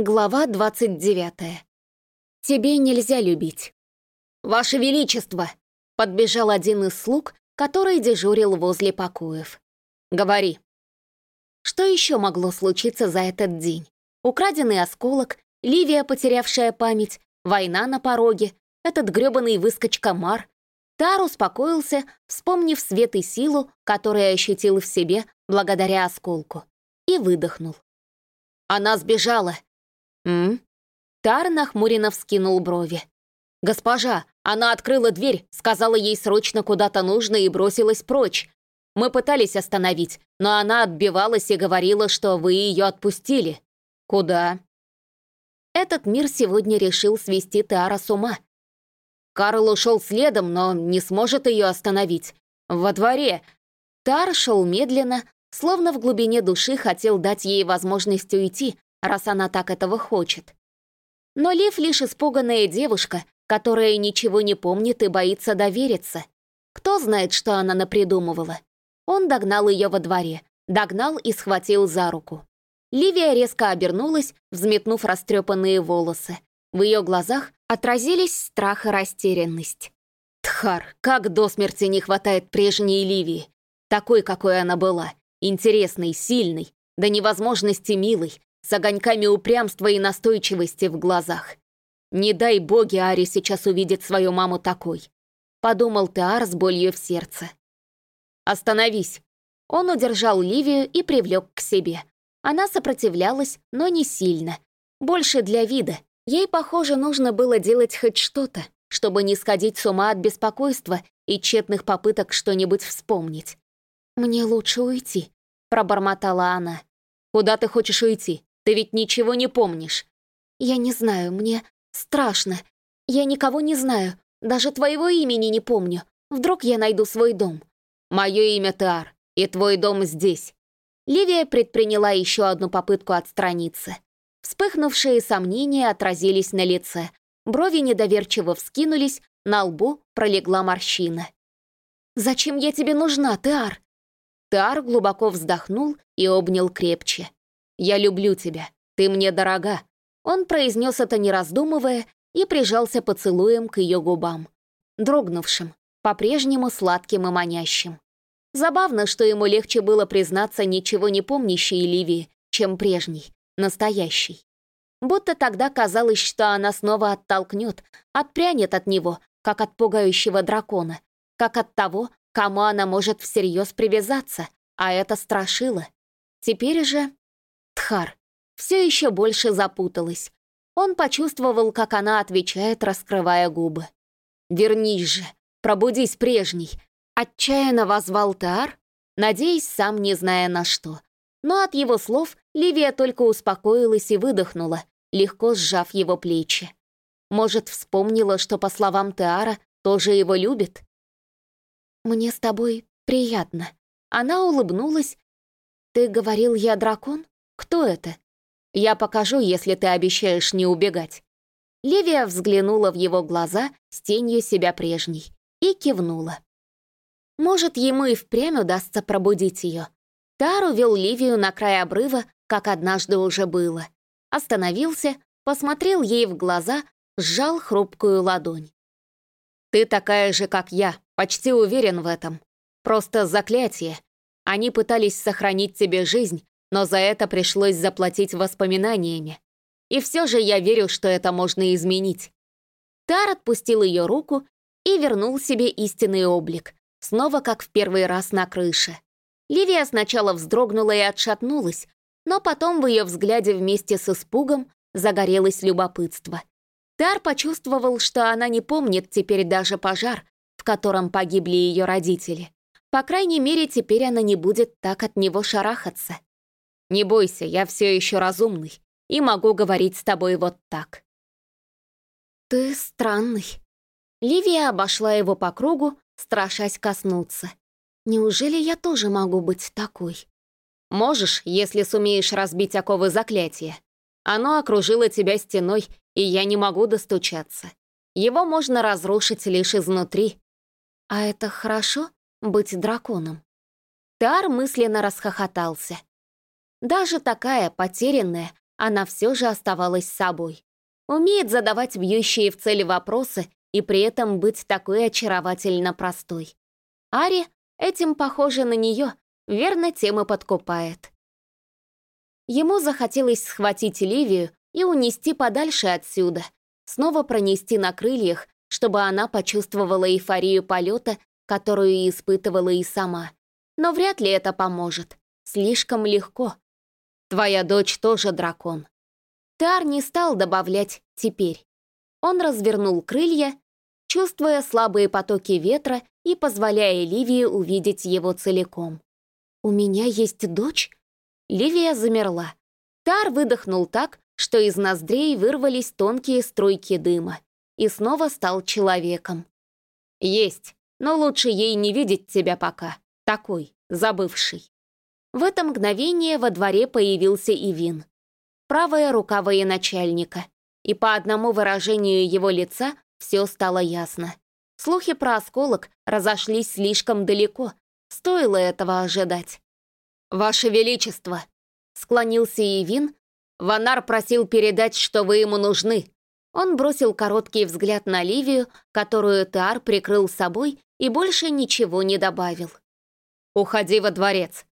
Глава 29. Тебе нельзя любить. «Ваше Величество!» — подбежал один из слуг, который дежурил возле покоев. «Говори». Что еще могло случиться за этот день? Украденный осколок, Ливия, потерявшая память, война на пороге, этот грёбаный выскочка Мар. Тар успокоился, вспомнив свет и силу, которые ощутил в себе благодаря осколку, и выдохнул. «Она сбежала!» «М?» Тар нахмуренно вскинул брови. «Госпожа, она открыла дверь, сказала ей срочно куда-то нужно и бросилась прочь. Мы пытались остановить, но она отбивалась и говорила, что вы ее отпустили. Куда?» Этот мир сегодня решил свести Тара с ума. Карл ушел следом, но не сможет ее остановить. Во дворе. Тар шел медленно, словно в глубине души хотел дать ей возможность уйти, раз она так этого хочет. Но Лив лишь испуганная девушка, которая ничего не помнит и боится довериться. Кто знает, что она напридумывала. Он догнал ее во дворе, догнал и схватил за руку. Ливия резко обернулась, взметнув растрепанные волосы. В ее глазах отразились страх и растерянность. Тхар, как до смерти не хватает прежней Ливии. Такой, какой она была. Интересной, сильной, до невозможности милой, с огоньками упрямства и настойчивости в глазах. «Не дай боги Ари сейчас увидит свою маму такой», — подумал Теар с болью в сердце. «Остановись!» Он удержал Ливию и привлек к себе. Она сопротивлялась, но не сильно. Больше для вида. Ей, похоже, нужно было делать хоть что-то, чтобы не сходить с ума от беспокойства и тщетных попыток что-нибудь вспомнить. «Мне лучше уйти», — пробормотала она. «Куда ты хочешь уйти? Ты ведь ничего не помнишь». «Я не знаю, мне страшно. Я никого не знаю, даже твоего имени не помню. Вдруг я найду свой дом». «Мое имя Тар, и твой дом здесь». Ливия предприняла еще одну попытку отстраниться. Вспыхнувшие сомнения отразились на лице. Брови недоверчиво вскинулись, на лбу пролегла морщина. «Зачем я тебе нужна, Тар?» Тар глубоко вздохнул и обнял крепче. «Я люблю тебя. Ты мне дорога». Он произнес это не раздумывая и прижался поцелуем к ее губам. Дрогнувшим, по-прежнему сладким и манящим. Забавно, что ему легче было признаться ничего не помнящей Ливии, чем прежней, настоящей. Будто тогда казалось, что она снова оттолкнет, отпрянет от него, как от пугающего дракона, как от того, кому она может всерьез привязаться, а это страшило. Теперь же Тхар все еще больше запуталась. Он почувствовал, как она отвечает, раскрывая губы. «Вернись же, пробудись прежний!» Отчаянно возвал Таар, надеясь, сам не зная на что. Но от его слов Ливия только успокоилась и выдохнула, легко сжав его плечи. Может, вспомнила, что, по словам Теара, тоже его любит? «Мне с тобой приятно». Она улыбнулась. «Ты говорил, я дракон?» «Кто это?» «Я покажу, если ты обещаешь не убегать». Ливия взглянула в его глаза с тенью себя прежней и кивнула. Может, ему и впрямь удастся пробудить ее. Тар увел Ливию на край обрыва, как однажды уже было. Остановился, посмотрел ей в глаза, сжал хрупкую ладонь. «Ты такая же, как я, почти уверен в этом. Просто заклятие. Они пытались сохранить тебе жизнь, но за это пришлось заплатить воспоминаниями. И все же я верю, что это можно изменить. Тар отпустил ее руку и вернул себе истинный облик, снова как в первый раз на крыше. Ливия сначала вздрогнула и отшатнулась, но потом в ее взгляде вместе с испугом загорелось любопытство. Тар почувствовал, что она не помнит теперь даже пожар, в котором погибли ее родители. По крайней мере, теперь она не будет так от него шарахаться. Не бойся, я все еще разумный и могу говорить с тобой вот так». «Ты странный». Ливия обошла его по кругу, страшась коснуться. «Неужели я тоже могу быть такой?» «Можешь, если сумеешь разбить оковы заклятия. Оно окружило тебя стеной, и я не могу достучаться. Его можно разрушить лишь изнутри». «А это хорошо, быть драконом?» Тар мысленно расхохотался. Даже такая, потерянная, она все же оставалась собой. Умеет задавать бьющие в цели вопросы и при этом быть такой очаровательно простой. Ари этим похожа на нее, верно тем и подкупает. Ему захотелось схватить Ливию и унести подальше отсюда, снова пронести на крыльях, чтобы она почувствовала эйфорию полета, которую испытывала и сама. Но вряд ли это поможет. Слишком легко. Твоя дочь тоже дракон. Тар не стал добавлять «теперь». Он развернул крылья, чувствуя слабые потоки ветра и позволяя Ливии увидеть его целиком. «У меня есть дочь?» Ливия замерла. Тар выдохнул так, что из ноздрей вырвались тонкие струйки дыма, и снова стал человеком. «Есть, но лучше ей не видеть тебя пока, такой, забывший». В это мгновение во дворе появился Ивин. Правая рука военачальника, и по одному выражению его лица все стало ясно. Слухи про осколок разошлись слишком далеко, стоило этого ожидать. «Ваше Величество!» — склонился Ивин. «Ванар просил передать, что вы ему нужны». Он бросил короткий взгляд на Ливию, которую Тар прикрыл собой и больше ничего не добавил. «Уходи во дворец».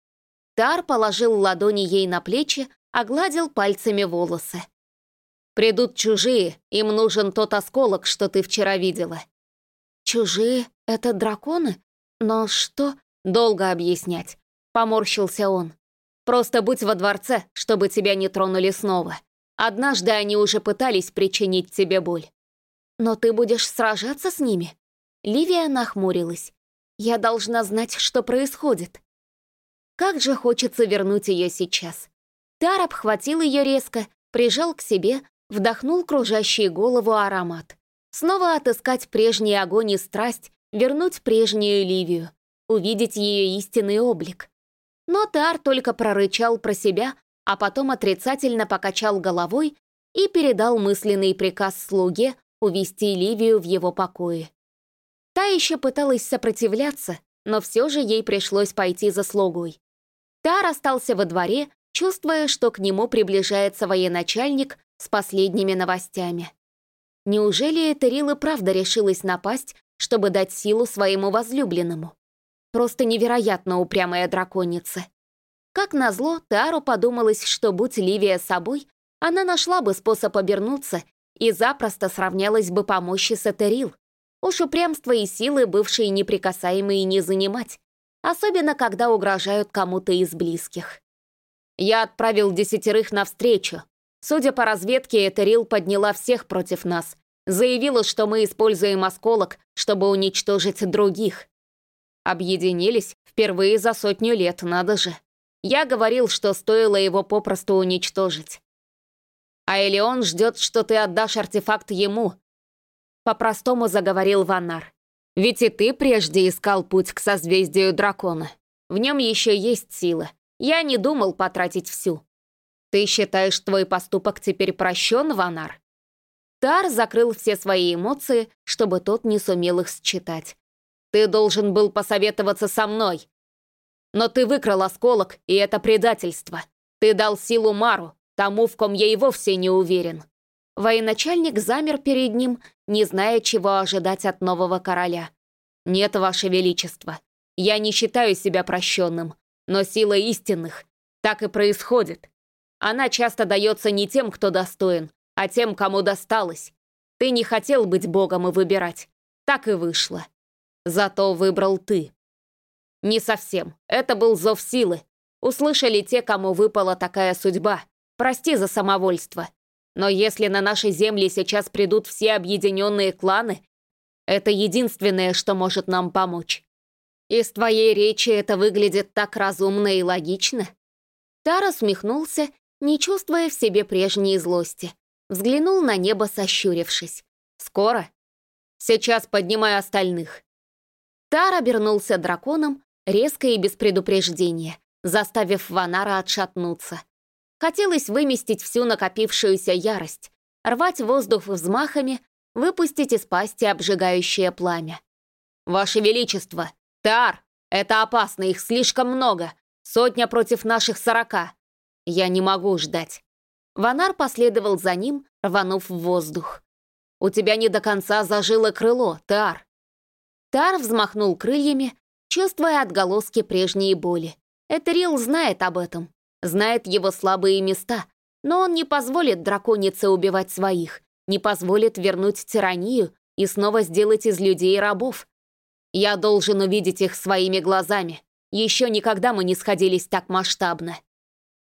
Тар положил ладони ей на плечи, огладил пальцами волосы. «Придут чужие, им нужен тот осколок, что ты вчера видела». «Чужие — это драконы? Но что?» «Долго объяснять. Поморщился он. «Просто будь во дворце, чтобы тебя не тронули снова. Однажды они уже пытались причинить тебе боль». «Но ты будешь сражаться с ними?» Ливия нахмурилась. «Я должна знать, что происходит». Как же хочется вернуть ее сейчас. Тар обхватил ее резко, прижал к себе, вдохнул кружащий голову аромат. Снова отыскать прежний огонь и страсть, вернуть прежнюю Ливию, увидеть ее истинный облик. Но Тар только прорычал про себя, а потом отрицательно покачал головой и передал мысленный приказ слуге увести Ливию в его покое. Та еще пыталась сопротивляться, но все же ей пришлось пойти за слугой. Тар остался во дворе, чувствуя, что к нему приближается военачальник с последними новостями. Неужели Этерил и правда решилась напасть, чтобы дать силу своему возлюбленному? Просто невероятно упрямая драконица. Как назло, Тару подумалось, что будь Ливия собой, она нашла бы способ обернуться и запросто сравнялась бы по мощи с Этерил. Уж упрямство и силы бывшие неприкасаемые не занимать, особенно когда угрожают кому-то из близких. Я отправил десятерых навстречу. Судя по разведке, Этерил подняла всех против нас. Заявила, что мы используем осколок, чтобы уничтожить других. Объединились впервые за сотню лет, надо же. Я говорил, что стоило его попросту уничтожить. А Элеон ждет, что ты отдашь артефакт ему. По-простому заговорил Ванар. Ведь и ты прежде искал путь к созвездию дракона. В нем еще есть сила. Я не думал потратить всю. Ты считаешь, твой поступок теперь прощен, Ванар? Тар закрыл все свои эмоции, чтобы тот не сумел их считать. Ты должен был посоветоваться со мной. Но ты выкрал осколок, и это предательство. Ты дал силу Мару, тому, в ком я и вовсе не уверен». Военачальник замер перед ним, не зная, чего ожидать от нового короля. «Нет, Ваше Величество, я не считаю себя прощенным, но сила истинных так и происходит. Она часто дается не тем, кто достоин, а тем, кому досталось. Ты не хотел быть богом и выбирать. Так и вышло. Зато выбрал ты. Не совсем. Это был зов силы. Услышали те, кому выпала такая судьба. Прости за самовольство. Но если на нашей земле сейчас придут все объединенные кланы, это единственное, что может нам помочь. Из твоей речи это выглядит так разумно и логично. Тара усмехнулся, не чувствуя в себе прежней злости. Взглянул на небо, сощурившись. «Скоро?» «Сейчас поднимаю остальных. Тар обернулся драконом, резко и без предупреждения, заставив Ванара отшатнуться. Хотелось выместить всю накопившуюся ярость, рвать воздух взмахами, выпустить из пасти обжигающее пламя. «Ваше Величество! Тар! Это опасно, их слишком много! Сотня против наших сорока! Я не могу ждать!» Ванар последовал за ним, рванув в воздух. «У тебя не до конца зажило крыло, Тар!» Тар взмахнул крыльями, чувствуя отголоски прежней боли. Этерил знает об этом, знает его слабые места, но он не позволит драконице убивать своих, не позволит вернуть тиранию и снова сделать из людей рабов. Я должен увидеть их своими глазами. Еще никогда мы не сходились так масштабно.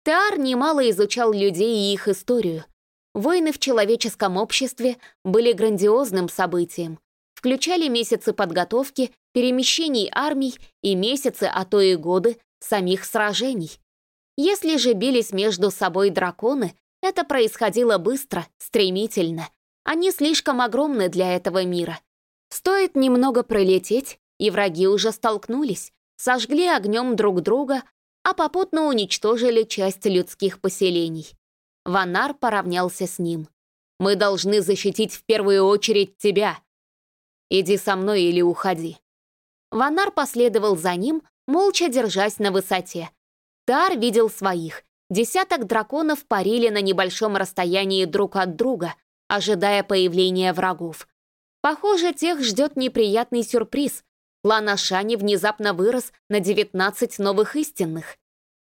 Теар немало изучал людей и их историю. Войны в человеческом обществе были грандиозным событием, включали месяцы подготовки, перемещений армий и месяцы, а то и годы самих сражений. Если же бились между собой драконы, это происходило быстро, стремительно. Они слишком огромны для этого мира. Стоит немного пролететь, и враги уже столкнулись, сожгли огнем друг друга, а попутно уничтожили часть людских поселений. Ванар поравнялся с ним. «Мы должны защитить в первую очередь тебя. Иди со мной или уходи». Ванар последовал за ним, молча держась на высоте. Тар видел своих. Десяток драконов парили на небольшом расстоянии друг от друга, ожидая появления врагов. Похоже, тех ждет неприятный сюрприз. План Ашани внезапно вырос на 19 новых истинных.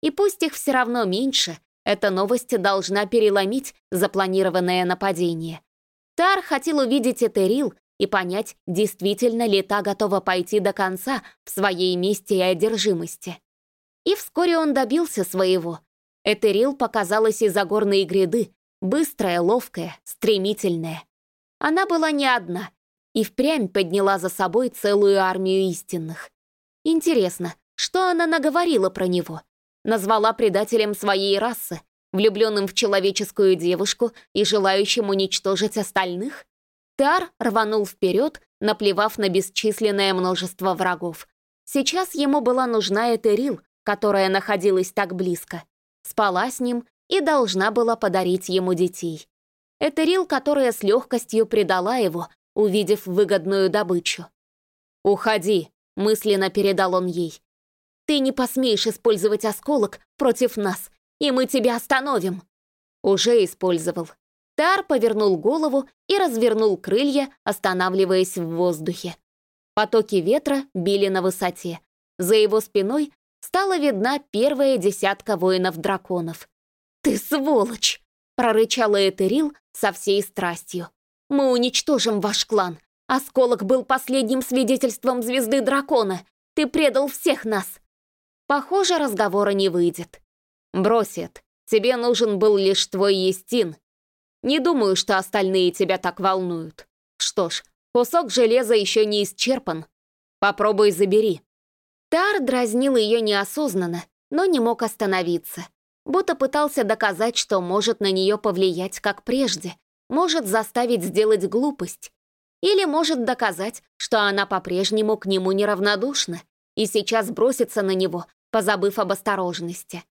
И пусть их все равно меньше, эта новость должна переломить запланированное нападение. Тар хотел увидеть Этерил и понять, действительно ли та готова пойти до конца в своей мести и одержимости. И вскоре он добился своего. Этерил показалась из-за горной гряды, быстрая, ловкая, стремительная. Она была не одна и впрямь подняла за собой целую армию истинных. Интересно, что она наговорила про него? Назвала предателем своей расы, влюбленным в человеческую девушку и желающим уничтожить остальных? Тар рванул вперед, наплевав на бесчисленное множество врагов. Сейчас ему была нужна Этерил, которая находилась так близко. Спала с ним и должна была подарить ему детей. Этерил, которая с легкостью предала его, увидев выгодную добычу. «Уходи», — мысленно передал он ей. «Ты не посмеешь использовать осколок против нас, и мы тебя остановим». Уже использовал. Тар повернул голову и развернул крылья, останавливаясь в воздухе. Потоки ветра били на высоте. За его спиной стала видна первая десятка воинов-драконов. «Ты сволочь!» — прорычала Этерил со всей страстью. «Мы уничтожим ваш клан. Осколок был последним свидетельством звезды дракона. Ты предал всех нас!» Похоже, разговора не выйдет. «Бросит. Тебе нужен был лишь твой Естин, не думаю, что остальные тебя так волнуют. Что ж, кусок железа еще не исчерпан. Попробуй забери». Тар дразнил ее неосознанно, но не мог остановиться. Будто пытался доказать, что может на нее повлиять, как прежде, может заставить сделать глупость. Или может доказать, что она по-прежнему к нему неравнодушна и сейчас бросится на него, позабыв об осторожности.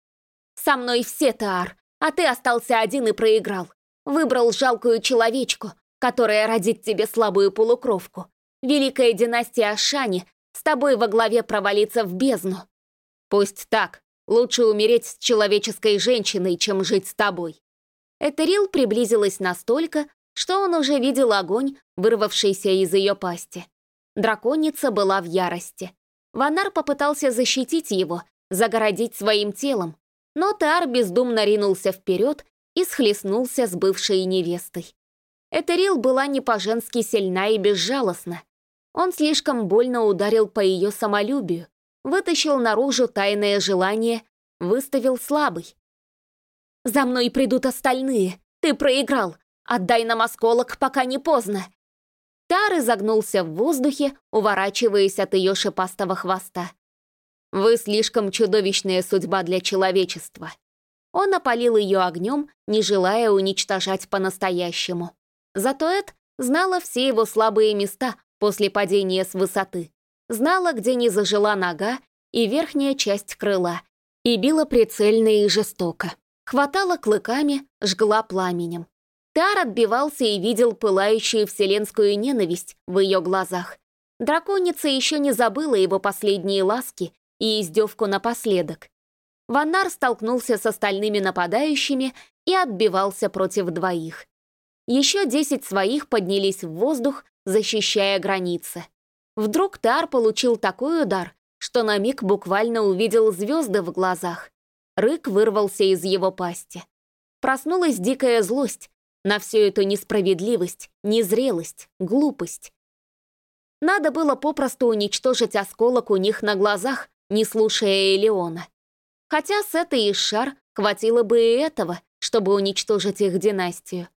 «Со мной все, Таар, а ты остался один и проиграл. Выбрал жалкую человечку, которая родит тебе слабую полукровку. Великая династия Ашани с тобой во главе провалится в бездну. Пусть так. Лучше умереть с человеческой женщиной, чем жить с тобой. Этерил приблизилась настолько, что он уже видел огонь, вырвавшийся из ее пасти. Драконица была в ярости. Ванар попытался защитить его, загородить своим телом, но Тар бездумно ринулся вперед и схлестнулся с бывшей невестой. Этерил была не по-женски сильна и безжалостна. Он слишком больно ударил по ее самолюбию, вытащил наружу тайное желание, выставил слабый. «За мной придут остальные! Ты проиграл! Отдай нам осколок, пока не поздно!» Тар изогнулся в воздухе, уворачиваясь от ее шипастого хвоста. «Вы слишком чудовищная судьба для человечества», он опалил ее огнем, не желая уничтожать по-настоящему. Зато Эд знала все его слабые места после падения с высоты. Знала, где не зажила нога и верхняя часть крыла, и била прицельно и жестоко. Хватала клыками, жгла пламенем. Тар отбивался и видел пылающую вселенскую ненависть в ее глазах. Драконица еще не забыла его последние ласки и издевку напоследок. Ваннар столкнулся с остальными нападающими и отбивался против двоих. Еще десять своих поднялись в воздух, защищая границы. Вдруг Тар получил такой удар, что на миг буквально увидел звезды в глазах. Рык вырвался из его пасти. Проснулась дикая злость на всю эту несправедливость, незрелость, глупость. Надо было попросту уничтожить осколок у них на глазах, не слушая Элеона. Хотя с этой Ишар хватило бы и этого, чтобы уничтожить их династию.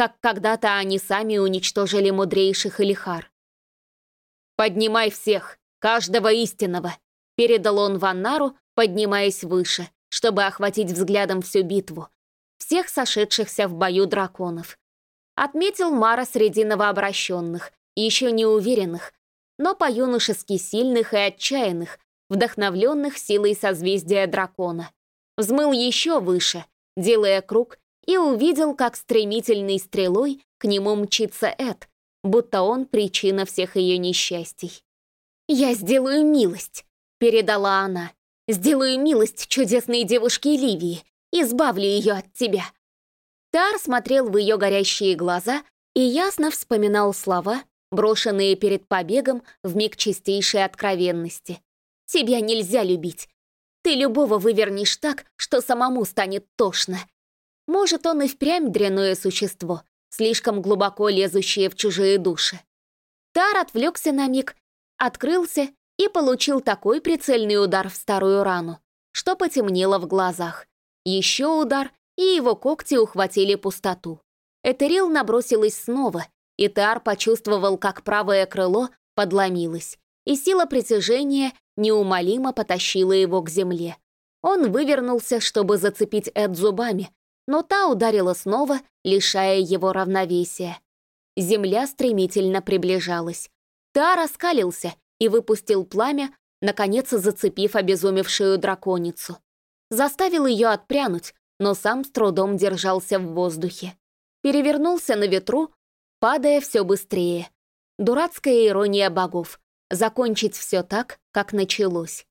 Как когда-то они сами уничтожили мудрейших Элихар. «Поднимай всех, каждого истинного», — передал он Ваннару, поднимаясь выше, чтобы охватить взглядом всю битву, всех сошедшихся в бою драконов. Отметил Мара среди новообращенных, еще не уверенных, но по-юношески сильных и отчаянных, вдохновленных силой созвездия дракона. Взмыл еще выше, делая круг, и увидел, как стремительной стрелой к нему мчится Эд, будто он причина всех ее несчастий. «Я сделаю милость», — передала она. «Сделаю милость чудесной девушке Ливии, избавлю ее от тебя». Тар смотрел в ее горящие глаза и ясно вспоминал слова, брошенные перед побегом в миг чистейшей откровенности. «Тебя нельзя любить. Ты любого вывернешь так, что самому станет тошно. Может, он и впрямь дряное существо, слишком глубоко лезущее в чужие души. Тар отвлекся на миг, открылся и получил такой прицельный удар в старую рану, что потемнело в глазах. Еще удар, и его когти ухватили пустоту. Этерил набросилась снова, и Тар почувствовал, как правое крыло подломилось, и сила притяжения неумолимо потащила его к земле. Он вывернулся, чтобы зацепить Эд зубами, но та ударила снова, лишая его равновесия. Земля стремительно приближалась. Та раскалился и выпустил пламя, наконец зацепив обезумевшую драконицу. Заставил ее отпрянуть, но сам с трудом держался в воздухе. Перевернулся на ветру, падая все быстрее. Дурацкая ирония богов. Закончить все так, как началось.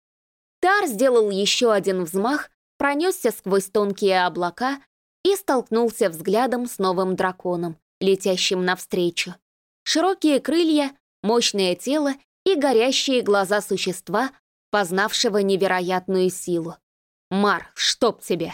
Тар сделал еще один взмах, пронесся сквозь тонкие облака и столкнулся взглядом с новым драконом, летящим навстречу. Широкие крылья, мощное тело и горящие глаза существа, познавшего невероятную силу. «Мар, чтоб тебе!»